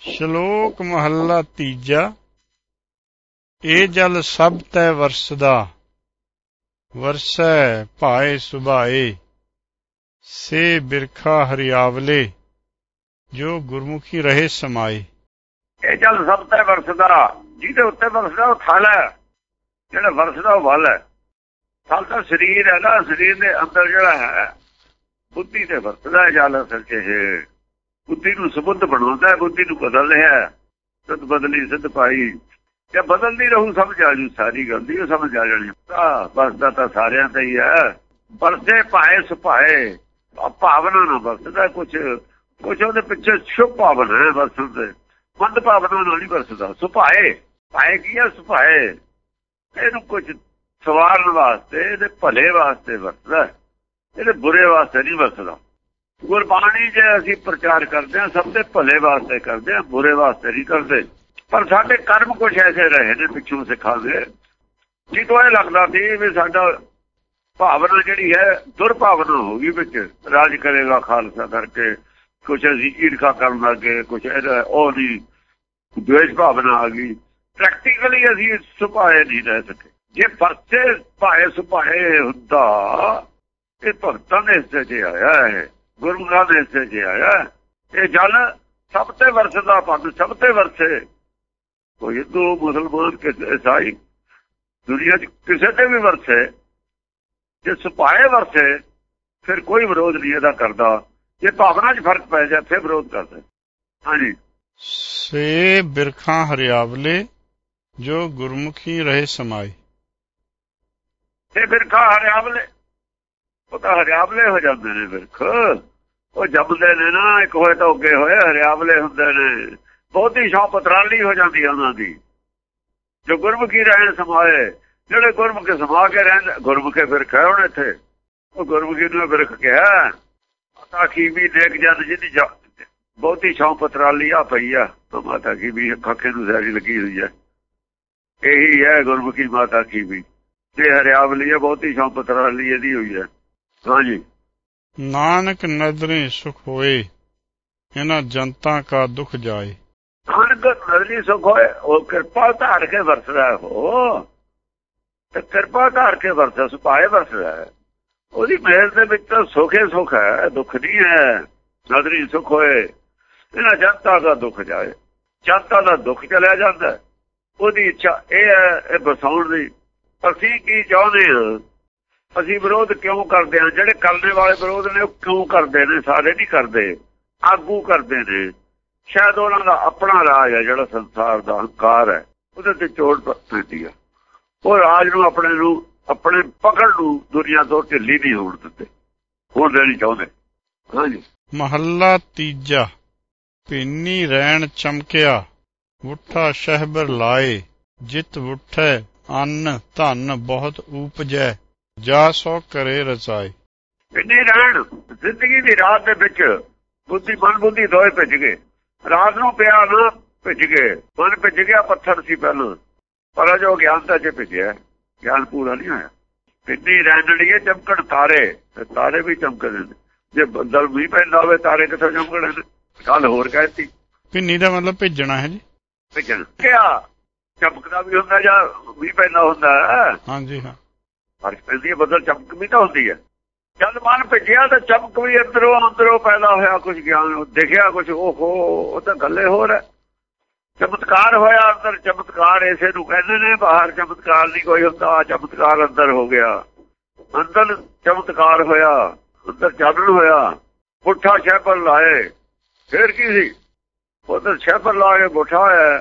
ਸ਼ਲੋਕ ਮਹੱਲਾ ਤੀਜਾ। ਇਹ ਜਲ ਸਭ ਤੈ ਵਰਸਦਾ, ਵਰਸੈ ਭਾਏ ਸੁਭਾਏ। ਸੇ ਬਿਰਖਾ ਹਰਿਆਵਲੇ, ਜੋ ਗੁਰਮੁਖੀ ਰਹੇ ਸਮਾਏ। ਇਹ ਜਲ ਸਭ ਤੈ ਵਰਸਦਾ, ਜਿਹਦੇ ਉੱਤੇ ਵਰਸਦਾ ਉਹ ਥਲ ਹੈ। ਜਿਹੜਾ ਵਰਸਦਾ ਉਹ ਵਲ ਹੈ। ਥਲ ਤਾਂ ਸਰੀਰ ਹੈ ਨਾ, ਸਰੀਰ ਦੇ ਅੰਦਰ ਜਿਹੜਾ ਹੈ, ਬੁੱਧੀ ਤੇ ਵਰਸਦਾ ਜਲ ਅਸਲ ਚ ਬੁੱਧੀ ਨੂੰ ਸਬੁੱਧ ਬਣਾਉਂਦਾ ਹੈ, ਬੁੱਧੀ ਨੂੰ ਬਦਲ ਰਿਹਾ ਹੈ। ਬਦਲੀ ਸਿੱਧ ਪਾਈ। ਜੇ ਬਦਲਦੀ ਰਹੂ, ਸਮਝ ਆ ਜੂ ਸਾਰੀ ਗੱਲ ਦੀ, ਉਹ ਸਮਝ ਆ ਜਾਣੀ। ਆ ਵਰਸਦਾ ਤਾਂ ਸਾਰਿਆਂ ਤੇ ਹੀ ਹੈ। ਵਰਸੇ ਭਾਏ ਸੁਭਾਏ ਭਾਵਨਾ ਨਾ ਵਰਸਦਾ ਕੁਝ ਕੁਝ ਉਹਦੇ ਪਿੱਛੇ ਸ਼ੁਭ ਭਾਵਨਾ ਹੈ ਵਰਸਣ ਤੇ। ਮੰਦ ਭਾਵਨਾ ਨਾਲ ਨਹੀਂ ਵਰਸਦਾ ਸੁਭਾਏ, ਭਾਏ ਕੀ ਹੈ? ਸੁਭਾਏ। ਇਹਨੂੰ ਕੁਝ ਸਵਾਰਨ ਵਾਸਤੇ, ਇਹਦੇ ਭਲੇ ਵਾਸਤੇ ਵਰਤਦਾ ਇਹਦੇ ਬੁਰੇ ਵਾਸਤੇ ਨਹੀਂ ਵਰਤਦਾ ਗੁਰਬਾਣੀ ਜੇ ਅਸੀਂ ਪ੍ਰਚਾਰ ਕਰਦੇ ਹਾਂ, ਸਭ ਦੇ ਭਲੇ ਵਾਸਤੇ ਕਰਦੇ ਹਾਂ, ਬੁਰੇ ਵਾਸਤੇ ਨਹੀਂ ਕਰਦੇ। ਪਰ ਸਾਡੇ ਕਰਮ ਕੁਝ ਐਸੇ ਰਹੇ ਨੇ ਪਿੱਛੋਂ ਸਿੱਖਾਂ ਦੇ, ਜਿੱਦੋਂ ਇਹ ਲੱਗਦਾ ਸੀ ਵੀ ਸਾਡਾ ਭਾਵਨਾ ਜਿਹੜੀ ਹੈ, ਦੁਰਭਾਵਨਾ ਹੋ ਗਈ ਵਿੱਚ। ਰਾਜ ਕਰੇਗਾ ਖਾਲਸਾ ਕਰਕੇ ਕੁਝ ਅਸੀਂ ਈਰਖਾ ਕਰਨ ਲੱਗੇ ਕੁਝ ਇਹਦਾ ਉਹ ਨਹੀਂ ਦੁਵੇਸ਼ ਭਾਵਨਾ ਆ ਗਈ। ਪ੍ਰੈਕਟੀਕਲੀ ਅਸੀਂ ਸੁਭਾਏ ਨਹੀਂ ਰਹਿ ਸਕੇ। ਜੇ ਪਰਚੇ ਭਾਏ ਸੁਭਾਏ ਹੁੰਦਾ, ਇਹ ਭਗਤਾਂ ਦੇ ਹਿੱਸੇ 'ਚ ਆਇਆ ਹੈ। ਗੁਰਮੁਖਾਂ ਦੇ ਹਿੱਸੇ 'ਚ ਆਇਆ ਇਹ ਜਲ ਸਭ ਤੇ ਵਰਸਦਾ ਪੰਨ ਸਭ ਤੇ ਵਰਸੇ। ਕੋਈ ਹਿੰਦੂ ਮੁਸਲਮਾਨ ਕਿਸੇ ਈਸਾਈ ਦੁਨੀਆ 'ਚ ਕਿਸੇ ਤੇ ਵੀ ਵਰਸੇ। ਜੇ ਸੁਭਾਏ ਵਰਸੇ ਫਿਰ ਕੋਈ ਵਿਰੋਧ ਨਹੀਂ ਇਹਦਾ ਕਰਦਾ। ਜੇ ਭਾਵਨਾ 'ਚ ਫ਼ਰਕ ਪੈ ਜਾ ਫਿਰ ਵਿਰੋਧ ਕਰਦੇ। ਹਾਂਜੀ। ਸੇ ਬਿਰਖਾਂ ਹਰਿਆਵਲੇ ਜੋ ਗੁਰਮੁਖੀ ਰਹੇ ਸਮਾਏ। ਤੇ ਬਿਰਖਾ ਹਰਿਆਵਲੇ ਉਹ ਤਾਂ ਹਰਿਆਵਲੇ ਹੋ ਜਾਂਦੇ ਨੇ ਬਿਰਖ ਉਹ ਜੰਮਦੇ ਨੇ ਨਾ, ਇੱਕ ਹੋਏ ਤਾਂ ਉੱਗੇ ਹੋਏ, ਹਰਿਆਵਲੇ ਹੁੰਦੇ ਨੇ। ਬਹੁਤੀ ਸ਼ੌਪ ਪਤਰਾਲੀ ਹੋ ਜਾਂਦੀ ਹੈ ਉਹਨਾਂ ਦੀ। ਜੋ ਗੁਰਮੁਖੀ ਰਹਿਣ ਸਮਾਏ, ਜਿਹੜੇ ਗੁਰਮੁਖੇ ਸਮਾ ਕੇ ਰਹਿੰਦੇ ਗੁਰਮੁਖੇ ਬਿਰਖ ਹੈ ਇੱਥੇ। ਉਹ ਗੁਰਮੁਖੀ ਨੂੰ ਬਿਰਖ ਕਿਹਾ, ਮਾਤਾ ਕੀ ਵੀ ਦੇਖ ਜਦ ਜਿਹਦੀ ਬਹੁਤੀ ਛਾਂ ਪਤਰਾਲੀ ਆ ਪਈ ਆ, ਤਾਂ ਮਾਤਾ ਕੀ ਵੀ, ਅੱਖਾਂ ਨੂੰ ਸਾਰੀ ਲੱਗੀ ਹੋਈ ਹੈ ਇਹੀ ਹੈ ਗੁਰਮੁਖੀ ਮਾਤਾ ਕੀ ਵੀ। ਤੇ ਹਰਿਆਵਲੀ ਹੈ ਬਹੁਤੀ ਛਾਂ ਪਤਰਾਲੀ ਇਹਦੀ ਹੋਈ ਹੈ ਹਾਂਜੀ। ਨਾਨਕ ਨਦਰੇ ਸੁਖ ਹੋਏ ਇਹਨਾਂ ਜਨਤਾ ਕਾ ਦੁਖ ਜਾਏ। ਨਾਨਕ ਨਦਰੀ ਸੁਖ ਹੋਏ ਉਹ ਕਿਰਪਾ ਧਾਰ ਕੇ ਵਰਸਦਾ ਹੋ ਤੇ ਕਿਰਪਾ ਧਾਰ ਕੇ ਵਰਸਦਾ ਸੁਪਾਏ ਵਰਸਦਾ ਹੈ। ਉਹਦੀ ਮਿਹਰ ਦੇ ਵਿੱਚ ਤਾਂ ਸੁਖੇ ਸੁਖ ਹੈ ਦੁੱਖ ਨਹੀਂ ਹੈ। ਨਦਰੀ ਸੁਖ ਹੋਏ ਇਹਨਾਂ ਜਨਤਾ ਦਾ ਦੁੱਖ ਜਾਏ। ਜਨਤਾ ਦਾ ਦੁੱਖ ਚਲਿਆ ਜਾਂਦਾ ਉਹਦੀ ਇੱਛਾ ਇਹ ਹੈ ਇਹ ਬਸਾਉਣ ਦੀ। ਅਸੀਂ ਕੀ ਚਾਹੁੰਦੇ ਹਾਂ? ਅਸੀਂ ਵਿਰੋਧ ਕਿਉਂ ਕਰਦੇ ਹਾਂ? ਜਿਹੜੇ ਕਰਨੇ ਵਾਲੇ ਵਿਰੋਧ ਨੇ, ਉਹ ਕਿਉਂ ਕਰਦੇ ਨੇ? ਸਾਰੇ ਨਹੀਂ ਕਰਦੇ। ਆਗੂ ਕਰਦੇ ਨੇ। ਸ਼ਾਇਦ ਉਹਨਾਂ ਦਾ ਆਪਣਾ ਰਾਜ ਹੈ, ਜਿਹੜਾ ਸੰਸਾਰ ਦਾ ਹੰਕਾਰ ਹੈ। ਉਹਦੇ ਤੇ ਚੋਟ ਪੈਂਦੀ ਆ ਉਹ ਰਾਜ ਨੂੰ ਆਪਣੇ ਨੂੰ, ਆਪਣੇ ਪਕੜ ਨੂੰ ਦੁਨੀਆ ਤੋਂ ਢਿੱਲੀ ਨਹੀਂ ਹੋਣ ਦਿੰਦੇ। ਹੋਰ ਦੇਣੀ ਚਾਹੁੰਦੇ। ਹਾਂਜੀ। ਮਹੱਲਾ ਤੀਜਾ। ਪਿੰਨੀ ਰਹਿਣ ਚਮਕਿਆ। ਉਠਾ ਸ਼ਹਿਬਰ ਲਾਏ। ਜਿਤ ਉਠੈ ਅੰਨ ਧਨ ਬਹੁਤ ਉਪਜੈ। ਜਾ ਸੋ ਕਰੇ ਰਚਾਏ ਪਿੰਨੀ ਰਹਿਣ? ਜ਼ਿੰਦਗੀ ਦੀ ਰਾਤ ਦੇ ਵਿੱਚ ਬੁੱਧੀ ਮਨ ਬੁੱਧੀ ਦੋਏ ਭਿੱਜ ਗਏ। ਰਾਤ ਨੂੰ ਪਿਆ ਨਾ ਭਿੱਜ ਗਏ। ਮਨ ਭਿੱਜ ਗਿਆ ਪੱਥਰ ਸੀ ਪਹਿਲਾਂ। ਪਰ ਜੋ ਗਿਆਨ ਤਾਂ ਜੇ ਭਿੱਜਿਆ ਗਿਆਨ ਪੂਰਾ ਨਹੀਂ ਹੋਇਆ। ਪਿੰਨੀ ਰਹਿਣ ਲਈ ਚਮਕਣ ਤਾਰੇ। ਤਾਰੇ ਵੀ ਚਮਕਦੇ ਨੇ। ਜੇ ਬੱਦਲ ਵੀ ਪੈਂਦਾ ਹੋਵੇ ਤਾਰੇ ਕਿੱਥੋਂ ਚਮਕਣੇ ਨੇ? ਕੱਲ ਹੋਰ ਕਹਿਤੀ। ਪਿੰਨੀ ਦਾ ਮਤਲਬ ਭੇਜਣਾ ਹੈ ਜੀ? ਭੇਜਣ। ਕਿਆ? ਚਮਕਦਾ ਵੀ ਹੁੰਦਾ ਜਾਂ ਵੀ ਪੈਂਦਾ ਹੁੰਦਾ ਹਾਂਜੀ ਹਾਂ। ਫ਼ਰਕ ਪੈਂਦੀ ਹੈ, ਬਦਲ ਚਮਕ ਵੀ ਤਾਂ ਹੁੰਦੀ ਹੈ। ਜਦ ਮਨ ਭੇਜਿਆ ਤਾਂ ਚਮਕ ਵੀ ਅੰਦਰੋਂ ਅੰਦਰੋਂ ਪੈਦਾ ਹੋਇਆ ਕੁਝ ਗਿਆਨ ਦਿਖਿਆ ਕੁਝ ਓਹੋ, ਉਹ ਤਾਂ ਗੱਲੇ ਹੋਰ ਹੈ। ਚਮਤਕਾਰ ਹੋਇਆ ਅੰਦਰ, ਚਮਤਕਾਰ ਐਸੇ ਨੂੰ ਕਹਿੰਦੇ ਨੇ, ਬਾਹਰ ਚਮਤਕਾਰ ਨਹੀਂ ਕੋਈ ਹੁੰਦਾ ਚਮਤਕਾਰ ਅੰਦਰ ਹੋ ਗਿਆ। ਅੰਦਰ ਚਮਤਕਾਰ ਹੋਇਆ, ਅੰਦਰ ਚਾਨਣ ਹੋਇਆ, ਪੁੱਠਾ ਸ਼ੈਪਰ ਲਾਏ, ਫੇਰ ਕੀ ਸੀ? ਉਧਰ ਸ਼ੈਪਰ ਲਾ ਕੇ ਬੁੱਠਾ ਹੈ,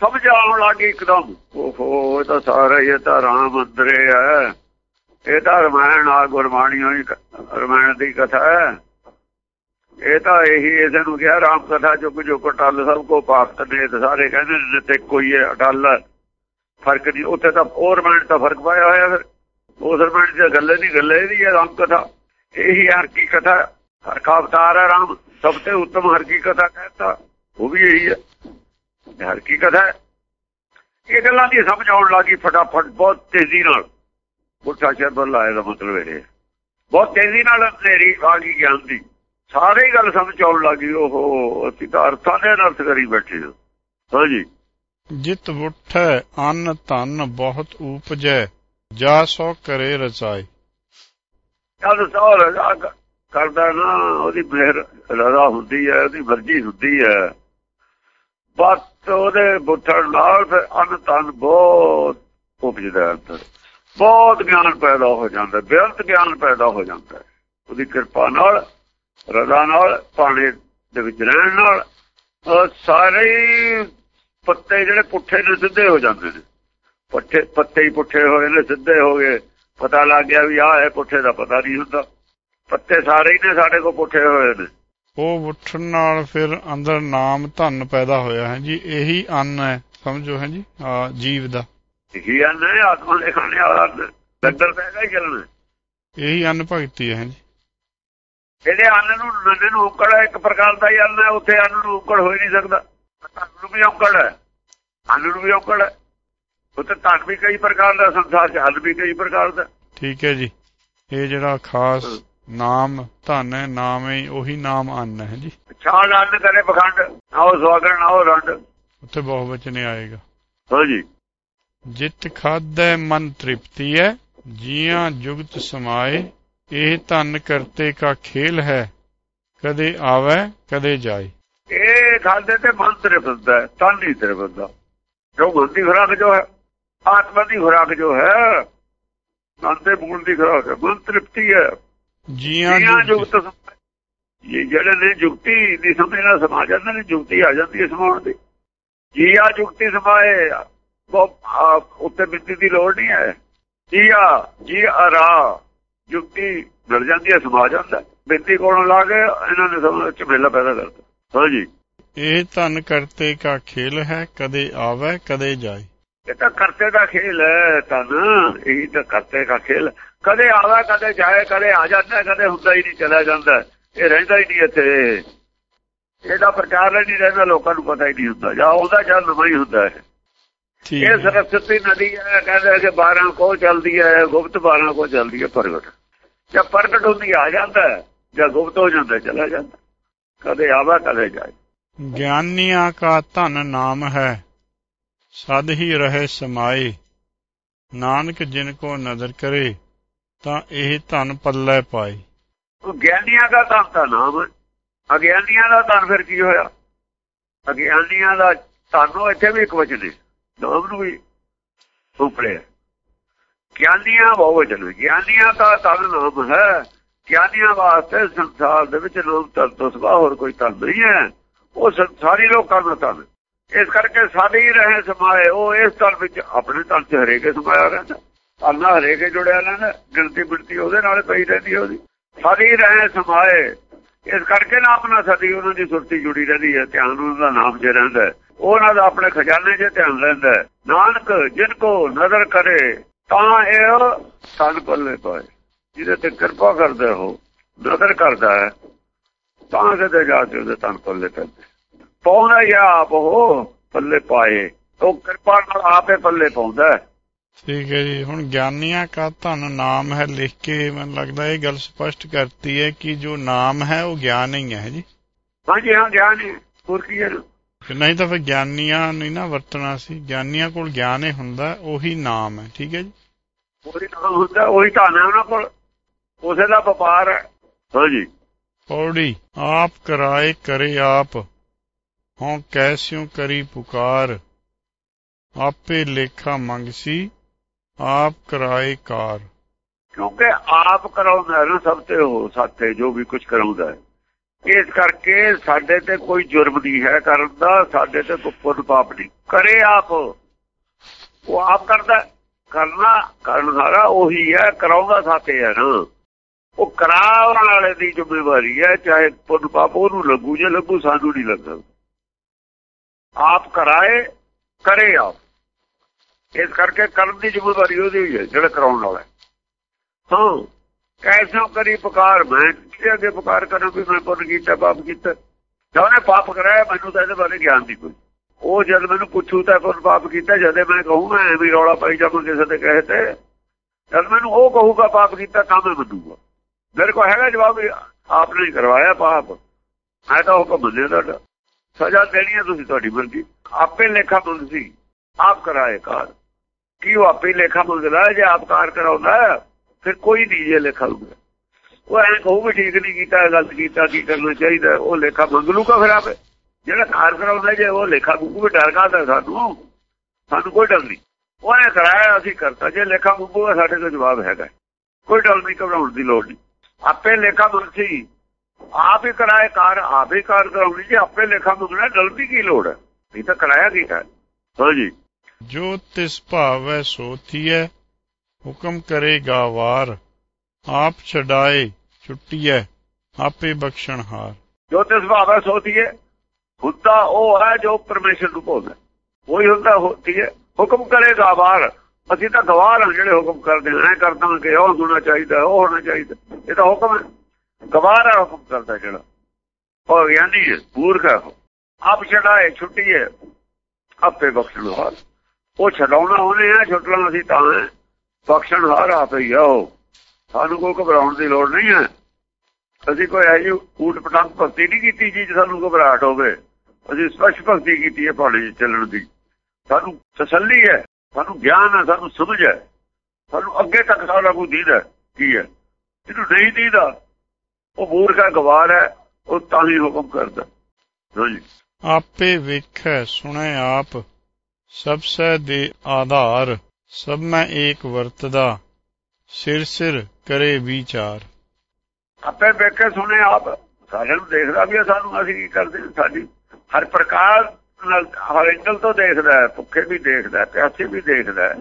ਸਮਝ ਆਉਣ ਲੱਗੀ ਇੱਕਦਮ। ਓਹੋ, ਇਹ ਤਾਂ ਸਾਰਾ ਇਹ ਤਾਂ ਰਾਮ ਅੰਦਰੇ ਹੈ। ਇਹ ਤਾਂ ਰਮਾਇਣ ਆ ਗੁਰਬਾਣੀ ਹੋਈ, ਰਮਾਇਣ ਦੀ ਕਥਾ ਹੈ। ਇਹ ਤਾਂ ਇਹੀ ਇਸ ਨੂੰ ਕਿਹਾ, ਰਾਮ ਕਥਾ ਚੁੱਕ ਜੋ ਕਟਲ ਸਭ ਕੋ ਪਾਪ ਨੇ ਸਾਰੇ ਕਹਿੰਦੇ ਨੇ ਤੇ ਕੋਈ ਅਟਲ ਫ਼ਰਕ ਨਹੀਂ, ਉੱਥੇ ਤਾਂ ਉਹ ਰਮਾਇਣ ਤਾਂ ਫ਼ਰਕ ਪਾਇਆ ਹੋਇਆ ਫਿਰ। ਉਸ ਰਮਾਇਣ ਦੀ ਗੱਲ ਨਹੀਂ ਗੱਲ ਇਹਦੀ ਹੈ, ਰਾਮ ਕਥਾ। ਇਹੀ ਹਰ ਕੀ ਕਥਾ ਹਰ ਕਾ ਅਵਤਾਰ ਹੈ ਰਾਮ। ਸਭ ਤੋਂ ਉੱਤਮ ਹਰ ਕੀ ਕਥਾ ਕਹਿੰਦਾ ਉਹ ਵੀ ਇਹੀ ਹੈ। ਹਰ ਕੀ ਕਥਾ ਇਹ ਗੱਲਾਂ ਦੀ ਸਮਝ ਆਉਣ ਲੱਗੀ ਫਟਾਫਟ, ਬਹੁਤ ਤੇਜ਼ੀ ਨਾਲ। ਪੁੱਠਾ ਸ਼ਬਦ ਲਾਇਆ ਦਾ ਮਤਲਬ ਇਹ। ਬਹੁਤ ਤੇਜ਼ੀ ਨਾਲ ਨੇਰੀ ਆ ਗਈ ਗਿਆਨ ਦੀ। ਸਾਰੇ ਗੱਲ ਸਮਝ ਆਉਣ ਲੱਗੀ ਉਹ ਅਸੀਂ ਤਾਂ ਅਰਥਾਂ ਦੇ ਅਰਥ ਕਰੀ ਬੈਠੇ ਹਾਂ। ਹਾਂਜੀ ਜਿਤ ਉਠੈ ਅੰਨ ਧਨ ਬਹੁਤ ਊਪਜੈ ਜਾ ਸੋ ਕਰੇ ਰਚਾਈ ਜਦ ਸੌ ਰਜ਼ਾ ਕਰਦਾ ਨਾ ਉਹਦੀ ਮਿਹਰ ਰਜ਼ਾ ਹੁੰਦੀ ਹੈ ਉਹਦੀ ਮਰਜ਼ੀ ਹੁੰਦੀ ਹੈ। ਬਸ ਉਹਦੇ ਬੁੱਠਣ ਨਾਲ ਫਿਰ ਅੰਨ ਧਨ ਬਹੁਤ ਉਪਜਦਾ ਹੈ ਅੰਦਰ। ਬਹੁਤ ਗਿਆਨ ਪੈਦਾ ਹੋ ਜਾਂਦਾ ਬੇਅੰਤ ਗਿਆਨ ਪੈਦਾ ਹੋ ਜਾਂਦਾ ਹੈ। ਉਹਦੀ ਕਿਰਪਾ ਨਾਲ, ਰਜ਼ਾ ਨਾਲ, ਪਾਣੀ ਦੇ ਵਿੱਚ ਰਹਿਣ ਨਾਲ ਸਾਰੇ ਪੱਤੇ ਜਿਹੜੇ ਪੁੱਠੇ ਨੇ, ਸਿੱਧੇ ਹੋ ਜਾਂਦੇ ਨੇ। ਪੱਤੇ ਪੱਤੇ ਹੀ ਪੁੱਠੇ ਹੋਏ ਨੇ, ਸਿੱਧੇ ਹੋ ਗਏ। ਪਤਾ ਲੱਗ ਗਿਆ ਵੀ ਆਹ ਹੈ, ਪੁੱਠੇ ਦਾ ਪਤਾ ਨਹੀਂ ਹੁੰਦਾ। ਪੱਤੇ ਸਾਰੇ ਹੀ ਨੇ, ਸਾਡੇ ਕੋਲ ਪੁੱਠੇ ਹੋਏ ਨੇ। ਉਹ ਉੱਠਣ ਨਾਲ ਫਿਰ ਅੰਦਰ ਨਾਮ ਧਨ ਪੈਦਾ ਹੋਇਆ ਹੈ ਜੀ, ਇਹੀ ਅੰਨ ਹੈ, ਸਮਝੋ ਹੈ ਜੀ ਜੀਵ ਦਾ। ਇਹੀ ਅੰਨ ਹੈ ਆਤਮਾ ਦੇ ਖਾਣੇ ਵਾਲਾ। ਲੰਗਰ ਤਾਂ ਹੈਗਾ ਹੀ ਚੱਲਣਾ। ਇਹੀ ਅੰਨ ਭਗਤੀ ਹੈ ਜੀ ਇਹਦੇ ਅੰਨ ਨੂੰ ਨੰਨੇ ਨੂੰ ਉਕੜ ਹੈ ਇੱਕ ਪ੍ਰਕਾਰ ਦਾ ਹੀ ਅੰਨ ਹੈ ਉੱਥੇ ਅੰਨ ਨੂੰ ਉਕੜ ਹੋ ਹੀ ਨਹੀਂ ਸਕਦਾ। ਧਨ ਨੂੰ ਵੀ ਉਕੜ ਹੈ ਅੰਨ ਨੂੰ ਵੀ ਉਕੜ ਹੈ। ਉੱਥੇ ਧਨ ਵੀ ਕਈ ਪ੍ਰਕਾਰ ਦਾ ਸੰਸਾਰ ਚ ਅੰਨ ਵੀ ਕਈ ਪ੍ਰਕਾਰ ਦਾ। ਠੀਕ ਹੈ ਜੀ। ਇਹ ਜਿਹੜਾ ਖਾਸ ਨਾਮ ਧਨ ਹੈ ਨਾਮ ਹੈ ਉਹੀ ਨਾਮ ਅੰਨ ਹੈ ਜੀ ਛਾਲ ਅੰਨ ਕਰੇ ਪਖੰਡ ਆਓ ਸਵਾਗਣ ਆਓ ਰੰਡ। ਉੱਥੇ ਬਹੁ ਵਚਨੇ ਆਏਗਾ ਹਾਂਜੀ ਜਿਤ ਖਾਦੈ ਮਨ ਤ੍ਰਿਪਤੀ ਹੈ ਜੀਆਂ ਜੁਗਤ ਸਮਾਏ ਇਹ ਧਨ ਕਰਤੇ ਕਾ ਖੇਲ ਹੈ ਕਦੇ ਆਵੇ ਕਦੇ ਜਾਏ। ਇਹ ਖਾਦੇ ਤੇ ਮਨ ਤ੍ਰਿਪਦਾ ਹੈ ਤਨ ਨਹੀਂ ਤ੍ਰਿਪਦਾ ਜੋ ਮਨ ਦੀ ਖੁਰਾਕ ਜੋ ਹੈ ਆਤਮਾ ਦੀ ਖੁਰਾਕ ਜੋ ਹੈ ਮਨ ਤੇ ਮੂਲ ਦੀ ਖੁਰਾਕ ਹੈ ਮਨ ਤ੍ਰਿਪਤੀ ਹੈ। ਜੀਆਂ ਜੁਗਤ ਇਹ ਜਿਹੜੇ ਨੇ ਜੁਗਤੀ ਦੀ ਸਮਝ ਨਾਲ ਸਮਾ ਜਾਂਦੇ ਨੇ ਜੁਗਤੀ ਆ ਜਾਂਦੀ ਹੈ ਸਮਾਉਣ ਦੀ। ਜੀਆ ਜੁਗਤੀ ਸਮਾਏ ਆ, ਉੱਤੇ ਬਿੰਦੀ ਦੀ ਲੋੜ ਨਹੀਂ ਹੈ। ਜੀਆ ਜੀ ਅਰਾ ਜੁਗਤੀ ਮਿਲ ਜਾਂਦੀ ਹੈ ਸਮਾ ਜਾਂਦਾ ਬਿੰਦੀ ਕੋਲੋਂ ਲਾ ਕੇ ਇਹਨਾਂ ਨੇ ਸਮਝ ਚ ਮੇਲਾ ਪੈਦਾ ਕਰਤਾ ਹਾਂਜੀ ਇਹ ਧਨ ਕਰਤੇ ਕਾ ਖੇਲ ਹੈ ਕਦੇ ਆਵੇ ਕਦੇ ਜਾਏ। ਇਹ ਤਾਂ ਕਰਤੇ ਦਾ ਖੇਲ ਹੈ ਤਨ ਇਹੀ ਤਾਂ ਕਰਤੇ ਦਾ ਖੇਲ। ਕਦੇ ਆਵਾ ਕਦੇ ਜਾਏ ਕਦੇ ਆ ਜਾਂਦਾ ਕਦੇ ਹੁੰਦਾ ਹੀ ਨਹੀਂ ਚਲਾ ਜਾਂਦਾ ਇਹ ਰਹਿੰਦਾ ਹੀ ਨਹੀਂ ਇੱਥੇ। ਇਹਦਾ ਪ੍ਰਚਾਰ ਨਹੀਂ ਰਹਿੰਦਾ ਲੋਕਾਂ ਨੂੰ ਪਤਾ ਹੀ ਨਹੀਂ ਹੁੰਦਾ। ਜਾਂ ਉਹਦਾ ਜਾਂ ਨਵਾਂ ਹੀ ਹੁੰਦਾ ਹੈ। ਇਹ ਹੈ। ਸਰਸਵਤੀ ਨਦੀ ਹੈ ਕਹਿੰਦੇ ਕਿ 12 ਕੋ ਚੱਲਦੀ ਹੈ ਗੁਪਤ 12 ਕੋ ਚੱਲਦੀ ਹੈ ਪ੍ਰਗਟ। ਜਦ ਪ੍ਰਗਟ ਹੁੰਦੀ ਆ ਜਾਂਦਾ ਜਦ ਗੁਪਤ ਹੋ ਜਾਂਦਾ ਚਲਾ ਜਾਂਦਾ ਕਦੇ ਆਵਾ ਕਦੇ ਜਾਏ। ਗਿਆਨੀਆਂ ਕਾ ਧਨ ਨਾਮ ਹੈ ਸਦ ਹੀ ਰਹੇ ਸਮਾਏ। ਨਾਨਕ ਜਿਨ ਕੋ ਨਦਰ ਕਰੇ ਤਾਂ ਇਹ ਧਨ ਪੱਲੇ ਪਾਏ। ਉਹ ਗਿਆਨੀਆਂ ਦਾ ਧਨ ਦਾ ਨਾਮ ਅਗਿਆਨੀਆਂ ਦਾ ਧਨ ਫਿਰ ਕੀ ਹੋਇਆ? ਅਗਿਆਨੀਆਂ ਦਾ ਧਨੋਂ ਇੱਥੇ ਵੀ ਇੱਕ ਵਚਨ ਹੈ। ਨਾਮ ਨੂੰ ਵੀ ਉਪਰੇ ਗਿਆਨੀਆਂ ਬਹੁਵਚਨ ਗਿਆਨੀਆਂ ਦਾ ਤਨ ਨਾਮ ਹੈ। ਗਿਆਨੀਆਂ ਵਾਸਤੇ ਸੰਸਾਰ ਦੇ ਵਿੱਚ ਨਾਮ ਧਨ ਤੋਂ ਸਿਵਾ ਹੋਰ ਕੋਈ ਧਨ ਨਹੀਂ ਹੈ। ਉਹ ਸੰਸਾਰੀ ਲੋਕਾਂ ਦਾ ਧਨ ਇਸ ਕਰਕੇ ਸਾਡੇ ਹੀ ਰਹੇ ਸਮਾਏ, ਉਹ ਇਸ ਧਨ ਵਿੱਚ ਆਪਣੇ ਧਨ ਚ ਹਰੇਕੇ ਸਮਾਇਆ ਰਹਿੰਦਾ ਅੰਨਾ ਹਰੇਕੇ ਜੁੜਿਆ ਰਹਿੰਦਾ ਗਿਣਤੀ ਬਿਣਤੀ ਉਹਦੇ ਨਾਲ ਪਈ ਰਹਿੰਦੀ ਹੈ ਉਹਦੀ। ਸਾਡੀ ਰਹੇ ਸਮਾਏ। ਇਸ ਕਰਕੇ ਨਾ ਆਪਣਾ ਸਦੀ ਉਹਨਾਂ ਦੀ ਸੁਰਤੀ ਜੁੜੀ ਰਹਿੰਦੀ ਹੈ। ਧਿਆਨ ਉਹਨਾਂ ਦਾ ਨਾਮ ਜੇ ਰਹਿੰਦਾ ਉਹਨਾਂ ਦਾ ਆਪਣੇ ਖਜ਼ਾਨੇ 'ਚ ਧਿਆਨ ਰਹਿੰਦਾ ਹੈ। ਨਾਨਕ ਜਿਨ ਕੋ ਨਜ਼ਰ ਕਰੇ ਤਾਂ ਇਹ ਤਨ ਪੱਲੇ ਪਾਏ। ਜਿਹਦੇ ਤੇ ਕਿਰਪਾ ਕਰਦਾ ਹੋ ਨਜ਼ਰ ਕਰਦਾ ਹੈ ਤਾਂ ਕਿਤੇ ਜਾ ਕੇ ਉਹਦੇ ਤਨ ਪੱਲੇ ਪੈਂਦੇ। ਪਾਉਣਾ ਹੀ ਆਪ ਉਹ ਪੱਲੇ ਪਾਏ। ਉਹ ਕਿਰਪਾ ਨਾਲ ਆਪੇ ਪੱਲੇ ਪਾਉਂਦਾ। ਠੀਕ ਹੈ ਜੀ ਹੁਣ ਗਿਆਨੀਆਂ ਕਾ ਧਨ ਨਾਮ ਹੈ ਲਿਖ ਕੇ ਮੈਨੂੰ ਲੱਗਦਾ ਇਹ ਗੱਲ ਸਪਸ਼ਟ ਕਰਤੀ ਹੈ ਕਿ ਜੋ ਨਾਮ ਹੈ ਉਹ ਗਿਆਨ ਹੀ ਹੈ ਜੀ। ਹਾਂਜੀ ਹਾਂ ਗਿਆਨ ਹੈ। ਹੋਰ ਕੀ ਹੈ? ਕਿ ਨਹੀਂ ਤਾਂ ਫਿਰ ਗਿਆਨੀਆਂ ਨਹੀਂ ਨਾ ਵਰਤਣਾ ਸੀ। ਗਿਆਨੀਆਂ ਕੋਲ ਗਿਆਨ ਹੀ ਹੁੰਦਾ ਉਹੀ ਨਾਮ ਹੈ ਠੀਕ ਹੈ ਜੀ? ਉਹੀ ਨਾਮ ਹੁੰਦਾ ਉਹੀ ਧਨ ਹੈ ਉਹਨਾਂ ਕੋਲ। ਉਸੇ ਦਾ ਵਪਾਰ ਹੈ। ਹਾਂਜੀ ਪੌੜੀ ਆਪ ਕਰਾਏ ਕਰੇ ਆਪ ਹਉ ਕੈਸਿਉ ਕਰੀ ਪੁਕਾਰ। ਆਪੇ ਲੇਖਾ ਮੰਗਸੀ ਆਪ ਕਰਾਏ ਕਾਰ। ਕਿਉਂਕਿ ਆਪ ਕਰਾਉਂਦਾ ਹੈ ਨਾ ਸਭ ਤੇ ਉਹ ਸਾਥੇ ਜੋ ਵੀ ਕੁਝ ਕਰਾਉਂਦਾ ਹੈ। ਇਸ ਕਰਕੇ ਸਾਡੇ ਤੇ ਕੋਈ ਜੁਰਮ ਨਹੀਂ ਹੈ ਕਰਨ ਦਾ, ਸਾਡੇ ਤੇ ਕੋਈ ਪੁੰਨ ਪਾਪ ਨਹੀਂ। ਕਰੇ ਆਪ। ਉਹ ਆਪ ਕਰਦਾ ਕਰਨਾ, ਕਰਨ ਸਾਰਾ ਉਹੀ ਹੈ, ਕਰਾਉਂਦਾ ਸਾਥੇ ਹੈ ਨਾ। ਉਹ ਕਰਾਉਣ ਵਾਲੇ ਦੀ ਜ਼ਿੰਮੇਵਾਰੀ ਹੈ, ਚਾਹੇ ਪੁੰਨ ਪਾਪ ਉਹਨੂੰ ਲੱਗੂ ਜੇ ਲੱਗੂ, ਸਾਨੂੰ ਨਹੀਂ ਲੱਗਦਾ। ਆਪ ਕਰਾਏ, ਕਰੇ ਆਪ। ਇਸ ਕਰਕੇ ਕਰਨ ਦੀ ਜ਼ਿੰਮੇਵਾਰੀ ਉਹਦੀ ਹੋਈ ਹੈ, ਜਿਹੜਾ ਕਰਾਉਣ ਵਾਲਾ ਹਾਂ। ਕੈਸੋਂ ਕਰੀ ਪੁਕਾਰ? ਮੈਂ ਕਿਹਦੇ ਅੱਗੇ ਪੁਕਾਰ ਕਰਾਂ ਵੀ ਮੈਂ ਪੁੰਨ ਕੀਤਾ, ਪਾਪ ਕੀਤਾ? ਜਾਂ ਉਹਨੇ ਪਾਪ ਕਰਾਇਆ, ਮੈਨੂੰ ਤਾਂ ਇਹਦੇ ਬਾਰੇ ਗਿਆਨ ਨਹੀਂ ਕੋਈ। ਉਹ ਜਦ ਮੈਨੂੰ ਪੁੱਛੂ ਤਾਂ ਪੁੰਨ ਪਾਪ ਕੀਤਾ, ਜਦੇ ਮੈਂ ਕਹੂੰ ਮੈਂ ਰੌਲਾ ਪਾਈ ਜਾਵਾਂ ਕਿਸੇ ਦੇ ਕਹੇ ਤੇ। ਜਦ ਮੈਨੂੰ ਉਹ ਕਹੂਗਾ ਪਾਪ ਕੀਤਾ, ਤਾਂ ਮੈਂ ਮੰਨੂਗਾ। ਮੇਰੇ ਕੋਲ ਹੈਗਾ ਜਵਾਬ ਆਪ ਨੇ ਕਰਵਾਇਆ ਪਾਪ। ਮੈਂ ਤਾਂ ਹੁਕਮ ਮੰਨਿਆ ਤੁਹਾਡਾ। ਸਜ਼ਾ ਦੇਣੀ ਹੈ ਤੁਸੀਂ ਤੁਹਾਡੀ ਮਰਜ਼ੀ। ਆਪੇ ਲੇਖਾ ਮੰਗ ਸੀ ਆਪ ਕਰਾਏ ਕਾਰ। ਕੀ ਉਹ ਆਪੇ ਲੇਖਾ ਮੰਗਦਾ ਜੇ ਆਪ ਕਾਰ ਕਰਾਉਂਦਾ ਫਿਰ ਕੋਈ ਨਹੀਂ ਜੇ ਲੇਖਾ ਲੂਗਾ ਉਹ ਐਂ ਕਹੂ ਠੀਕ ਨਹੀਂ ਕੀਤਾ, ਗਲਤ ਕੀਤਾ, ਕੀ ਕਰਨਾ ਚਾਹੀਦਾ, ਉਹ ਲੇਖਾ ਮੰਗ ਲੂਗਾ ਫਿਰ ਆਪੇ। ਜਿਹੜਾ ਕਾਰ ਕਰਾਉਂਦਾ ਜੇ ਉਹ ਲੇਖਾ ਮੰਗੂ, ਵੀ ਡਰ ਕਾਦਾ ਸਾਨੂੰ? ਸਾਨੂੰ ਕੋਈ ਡਰ ਨਹੀਂ। ਉਹ ਕਰਾਇਆ, ਅਸੀਂ ਕਰਤਾ। ਜੇ ਲੇਖਾ ਮੰਗੂਗਾ ਸਾਡੇ ਕੋਲ ਜਵਾਬ ਹੈਗਾ। ਕੋਈ ਡਰ ਨਹੀਂ, ਘਬਰਾਉਣ ਦੀ ਲੋੜ ਨਹੀਂ। ਆਪੇ ਲੇਖਾ ਮੰਗਸੀ ਆਪ ਹੀ ਕਰਾਏ ਕਾਰ, ਆਪ ਹੀ ਕਾਰ ਕਰਾਉਣੀ। ਜੇ ਆਪੇ ਲੇਖਾ ਮੰਗਣਾ, ਗਲਤੀ ਕੀ ਲੋੜ ਹੈ? ਇਹ ਤਾਂ ਕਰਾਇਆ ਕੀ ਕਰ? ਹਾਂਜੀ ਜੋ ਤਿਸ ਭਾਵੈ ਸੋ ਥੀਐ ਹੁਕਮ ਕਰੇਗਾ ਵਾਰ। ਆਪ ਛਡਾਏ, ਛੁੱਟੀਐ, ਆਪੇ ਬਖਸ਼ਣ ਹਾਰ। ਜੋ ਤੇ ਸੁਭਾਅ ਹੈ ਸੋਤੀਏ ਹੁੰਦਾ ਉਹ ਹੈ ਜੋ ਪਰਮੇਸ਼ਰ ਨੂੰ ਭੋਲਦਾ ਉਹੀ ਹੁੰਦਾ ਹੋਤੀ ਹੈ ਹੁਕਮ ਕਰੇਗਾ ਵਾਰ। ਅਸੀਂ ਤਾਂ ਗਵਾਹ ਹਾਂ ਜਿਹੜੇ ਹੁਕਮ ਕਰਦੇ ਐ ਕਰਦਾ ਕਿ ਉਹ ਹੋਣਾ ਚਾਹੀਦਾ, ਉਹ ਹੋਣਾ ਚਾਹੀਦਾ। ਇਹ ਤਾਂ ਹੁਕਮ ਹੈ। ਗਵਾਹ ਹੈ ਹੁਕਮ ਕਰਦਾ ਜਿਹੜਾ। ਉਹ ਗਿਆਨੀ ਹੈ, ਮੂਰਖ ਹੈ ਆਪ ਛਡਾਏ ਛੁੱਟੀ ਆਪੇ ਬਖਸ਼ਣਹਾਰ ਉਹ ਛਡਾਉਣਾ ਹੋਣੇ ਆ ਛੁੱਟਣਾ ਅਸੀਂ ਤਾਂ ਹੈ। ਬਖਸ਼ਣ ਹਾਰ ਆਪੇ ਹੀ ਆ ਸਾਨੂੰ ਕੋਈ ਘਬਰਾਉਣ ਦੀ ਲੋੜ ਨਹੀਂ ਹੈ। ਅਸੀਂ ਕੋਈ ਐਜੀ ਊਟ ਪਟੰਗ ਭਗਤੀ ਨਹੀਂ ਕੀਤੀ ਜੀ ਸਾਨੂੰ ਘਬਰਾਹਟ ਹੋਵੇ। ਅਸੀਂ ਸਪਸ਼ਟ ਭਗਤੀ ਕੀਤੀ ਹੈ ਪਹਾੜੀ ਚੱਲਣ ਦੀ। ਸਾਨੂੰ ਤਸੱਲੀ ਹੈ, ਸਾਨੂੰ ਗਿਆਨ ਹੈ, ਸਾਨੂੰ ਸਮਝ ਹੈ। ਸਾਨੂੰ ਅੱਗੇ ਤੱਕ ਸਾਰਾ ਕੋਈ ਦੀਦਾ ਕੀ ਹੈ। ਜਿਹਨੂੰ ਨਹੀਂ ਦੀਦਾ, ਉਹ ਮੂਰਖਾ ਗਵਾਰ ਹੈ, ਉਹ ਤਾਂ ਹੀ ਹੁਕਮ ਕਰਦਾ। ਹਾਂਜੀ ਆਪੇ ਵੇਖੈ, ਸੁਣੈ ਆਪ ਸਭ ਸੈ ਦੇ ਆਧਾਰ। ਸਭ ਮੈਂ ਏਕ ਵਰਤਦਾ, ਸਿਰ ਸਿਰ ਕਰੇ ਵਿਚਾਰ। ਆਪੇ ਵੇਖੇ ਸੁਣੇ ਆਪ ਸਾਰਿਆਂ ਨੂੰ ਦੇਖਦਾ ਵੀ ਸਾਨੂੰ, ਅਸੀਂ ਕੀ ਕਰਦੇ ਸਾਡੀ ਹਰ ਪ੍ਰਕਾਰ ਨਾਲ ਹਰ ਐਂਗਲ ਤੋਂ ਦੇਖਦਾ ਭੁੱਖੇ ਵੀ ਦੇਖਦਾ ਹੈ, ਪਿਆਸੇ ਵੀ ਦੇਖਦਾ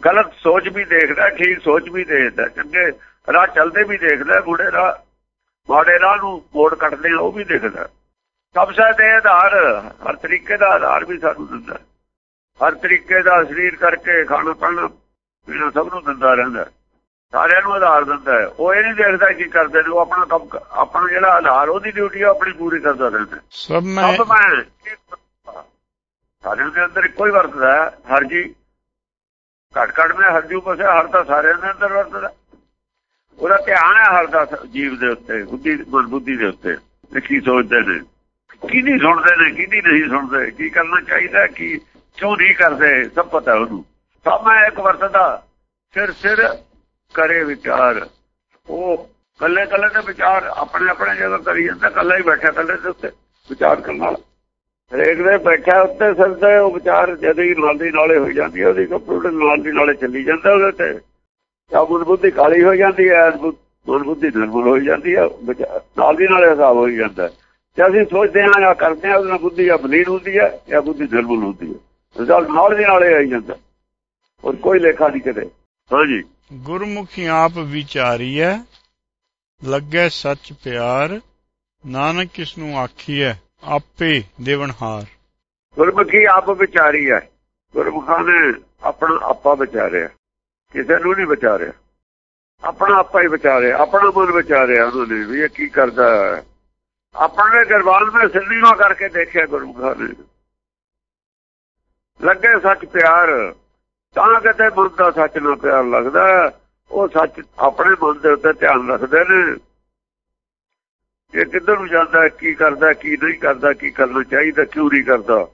ਗਲਤ ਸੋਚ ਵੀ ਦੇਖਦਾ ਠੀਕ ਸੋਚ ਵੀ ਦੇਖਦਾ ਚੰਗੇ ਰਾਹ ਚੱਲਦੇ ਵੀ ਦੇਖਦਾ ਬੁੜੇ ਰਾਹ, ਮਾੜੇ ਰਾਹ ਨੂੰ ਮੋੜ ਕੱਟਦੇ ਉਹ ਵੀ ਦੇਖਦਾ ਸਭ ਸੇ ਦੇ ਆਧਾਰ, ਹਰ ਤਰੀਕੇ ਦਾ ਆਧਾਰ ਵੀ ਸਾਨੂੰ ਦਿੰਦਾ ਹਰ ਤਰੀਕੇ ਦਾ ਸਰੀਰ ਕਰਕੇ ਖਾਣਾ ਪਾਣਾ ਪੀਣਾ ਸਭ ਨੂੰ ਦਿੰਦਾ ਰਹਿੰਦਾ ਸਾਰਿਆਂ ਨੂੰ ਆਧਾਰ ਦਿੰਦਾ ਉਹ ਇਹ ਨਹੀਂ ਦੇਖਦਾ ਕੀ ਕਰਦੇ ਨੇ ਉਹ ਆਪਣਾ ਕੰਮ ਆਪਣਾ ਜਿਹੜਾ ਆਧਾਰ ਉਹਦੀ ਡਿਊਟੀ ਆ ਆਪਣੀ ਪੂਰੀ ਕਰਦਾ ਰਹਿੰਦਾ ਸਭ ਮੈਂ ਸਭ ਮੈਂ ਸਾਰਿਆਂ ਦੇ ਅੰਦਰ ਇੱਕੋ ਹੀ ਵਰਤਦਾ ਹਰ ਜੀ। ਘਟ ਘਟ ਮੈਂ ਹਰਜੂ ਪਸਿਆ ਹਰ ਤਾਂ ਸਾਰਿਆਂ ਦੇ ਅੰਦਰ ਵਰਤਦਾ। ਉਹਦਾ ਧਿਆਨ ਹੈ ਹਰ ਦਾ ਜੀਵ ਦੇ ਉੱਤੇ ਬੁੱਧੀ ਬੁੱਧੀ ਦੇ ਉੱਤੇ। ਕੀ ਸੋਚਦੇ ਨੇ? ਕੀ ਨਹੀਂ ਸੁਣਦੇ ਨੇ ਕੀ ਨਹੀਂ ਸੁਣਦੇ? ਕੀ ਕਰਨਾ ਚਾਹੀਦਾ ਕੀ ਕਿਉਂ ਨਹੀਂ ਕਰਦੇ, ਸਭ ਪਤਾ ਉਹਨੂੰ। ਸਭ ਮੈਂ ਇੱਕ ਵਰਤਦਾ। ਸਿਰ ਸਿਰ ਕਰੇ ਵਿਚਾਰ। ਉਹ ਕੱਲੇ ਕੱਲੇ ਦੇ ਵਿਚਾਰ ਆਪਣੇ ਆਪਣੇ ਜਗ੍ਹਾ ਕਰੀ ਜਾਂਦਾ, ਕੱਲਾ ਹੀ ਬੈਠਾ ਕੱਲੇ ਦੇ ਉੱਤੇ ਵਿਚਾਰ ਕਰਨ ਨਾਲ ਹਰੇਕ ਦੇ ਬੈਠਾ ਉੱਤੇ ਸਿਰ ਤੇ, ਉਹ ਵਿਚਾਰ ਜਦ ਹੀ ਨਾਲ ਦੀ ਨਾਲੇ ਹੋ ਜਾਂਦੀ ਹੈ, ਉਹਦੀ ਕੰਪਿਊਟਰ ਨਾਲ ਦੀ ਨਾਲੇ ਚੱਲੀ ਜਾਂਦਾ ਉਹਦੇ ਤੇ ਜਾਂ ਬੁੱਧੀ ਕਾਲੀ ਹੋ ਜਾਂਦੀ ਹੈ ਮਨ ਬੁੱਧੀ ਨਿਰਮਲ ਹੋ ਜਾਂਦੀ ਹੈ ਨਾਲ ਦੀ ਨਾਲੇ ਹਿਸਾਬ ਹੋ ਜਾਂਦਾ ਤੇ ਅਸੀਂ ਸੋਚਦੇ ਹਾਂ ਜਾਂ ਕਰਦੇ ਹਾਂ, ਉਹਦੇ ਨਾਲ ਬੁੱਧੀ ਜਾਂ ਬਲੀਨ ਹੁੰਦੀ ਹੈ ਜਾਂ ਬੁੱਧੀ ਨਿਰਮਲ ਹੁੰਦੀ ਹੈ। ਰਿਜ਼ਲਟ ਨਾਲ ਦੀ ਨਾਲੇ ਆਈ ਜਾਂਦਾ। ਔਰ ਕੋਈ ਲੇਖਾ ਨਹੀਂ ਕਰੇ ਹਾਂਜੀ ਗੁਰਮੁਖੀ ਆਪ ਵਿਚਾਰੀਐ ਲੱਗੇ ਸੱਚ ਪਿਆਰ ਨਾਨਕ ਕਿਸ ਨੂੰ ਆਖੀਐ ਆਪੇ ਦੇਵਨਹਾਰ ਗੁਰਮੁਖੀ ਆਪ ਵਿਚਾਰੀ ਹੈ ਗੁਰਮੁਖਾਂ ਨੇ ਆਪਣਾ ਆਪਾ ਵਿਚਾਰਿਆ ਕਿਸੇ ਨੂੰ ਨਹੀਂ ਵਿਚਾਰਿਆ। ਆਪਣਾ ਆਪਾ ਹੀ ਵਿਚਾਰਿਆ ਆਪਣਾ ਮਨ ਵਿਚਾਰਿਆ ਉਹਨਾਂ ਨੇ ਵੀ ਇਹ ਕੀ ਕਰਦਾ। ਆਪਣੇ ਗਰਬਾਨ ਵਿੱਚ ਸਿੰਧੀਵਾ ਕਰਕੇ ਦੇਖਿਆ ਗੁਰਮੁਖਾਂ ਨੇ। ਲੱਗੇ ਸੱਚ ਪਿਆਰ, ਤਾਂ ਕਿਤੇ ਮਨ ਦਾ ਸੱਚ ਨਾਲ ਪਿਆਰ ਲੱਗਦਾ। ਉਹ ਸੱਚ ਆਪਣੇ ਮਨ ਦੇ ਉੱਤੇ ਧਿਆਨ ਰੱਖਦੇ ਨੇ। ਇਹ ਕਿੱਧਰ ਨੂੰ ਜਾਂਦਾ, ਕੀ ਕਰਦਾ, ਕੀ ਨਹੀਂ ਕਰਦਾ, ਕੀ ਕਰਨਾ ਚਾਹੀਦਾ, ਕਿਉਂ ਨਹੀਂ ਕਰਦਾ।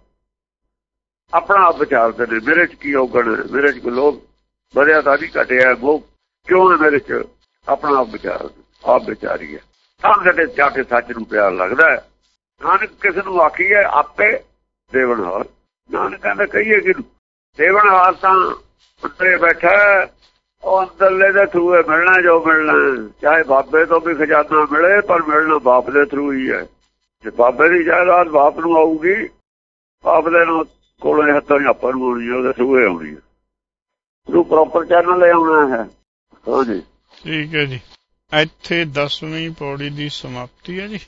ਆਪਣਾ ਆਪ ਵਿਚਾਰਦੇ ਨੇ, ਮੇਰੇ 'ਚ ਕੀ ਔਗਣ, ਮੇਰੇ 'ਚ ਲੋਕ ਵਧਿਆ ਤਾਂ ਨਹੀਂ ਘਟਿਆ, ਉਹ ਕਿਉਂ ਮੇਰੇ 'ਚ? ਆਪਣਾ ਆਪ ਵਿਚਾਰ, ਆਪ ਵਿਚਾਰੀਏ। ਤਾਂ ਕਿਤੇ ਜਾ ਕੇ ਸੱਚ ਨੂੰ ਪਿਆਰ ਲੱਗਦਾ ਨਾਨਕ ਕਿਸੇ ਨੂੰ ਆਖੀਏ, ਆਪੇ ਦੇਵਨ ਹੋਰ। ਨਾਨਕ ਕਹਿੰਦਾ ਕਹੀਏ ਕਿ ਦੇਵਨ ਹਾਰ ਉੱਤੇ ਬੈਠਾ ਉਹ ਅੰਦਰਲੇ ਦੇ ਥਰੂ ਮਿਲਣਾ ਜੋ ਮਿਲਣਾ ਚਾਹੇ ਬਾਬੇ ਤੋਂ ਵੀ ਖਜ਼ਾਨਾ ਮਿਲੇ, ਪਰ ਮਿਲਣਾ ਬਾਪ ਦੇ ਥਰੂ ਹੀ ਹੈ। ਜੇ ਬਾਬੇ ਦੀ ਜਾਇਦਾਦ ਬਾਪ ਨੂੰ ਆਊਗੀ, ਬਾਪ ਦੇ ਨੂੰ ਕੋਲੇ ਹੱਥੋਂ ਆਪਾਂ ਨੂੰ ਆਉਣੀ ਉਹਦੇ ਥਰੂ ਆਉਣੀ ਹੈ। ਪ੍ਰੋਪਰ ਚੈਨਲ ਲੈ ਆਉਣਾ ਹੈ। ਹਾਂਜੀ। ਠੀਕ ਹੈ ਜੀ। ਇੱਥੇ 10ਵੀਂ ਪੌੜੀ ਦੀ ਸਮਾਪਤੀ ਹੈ ਜੀ।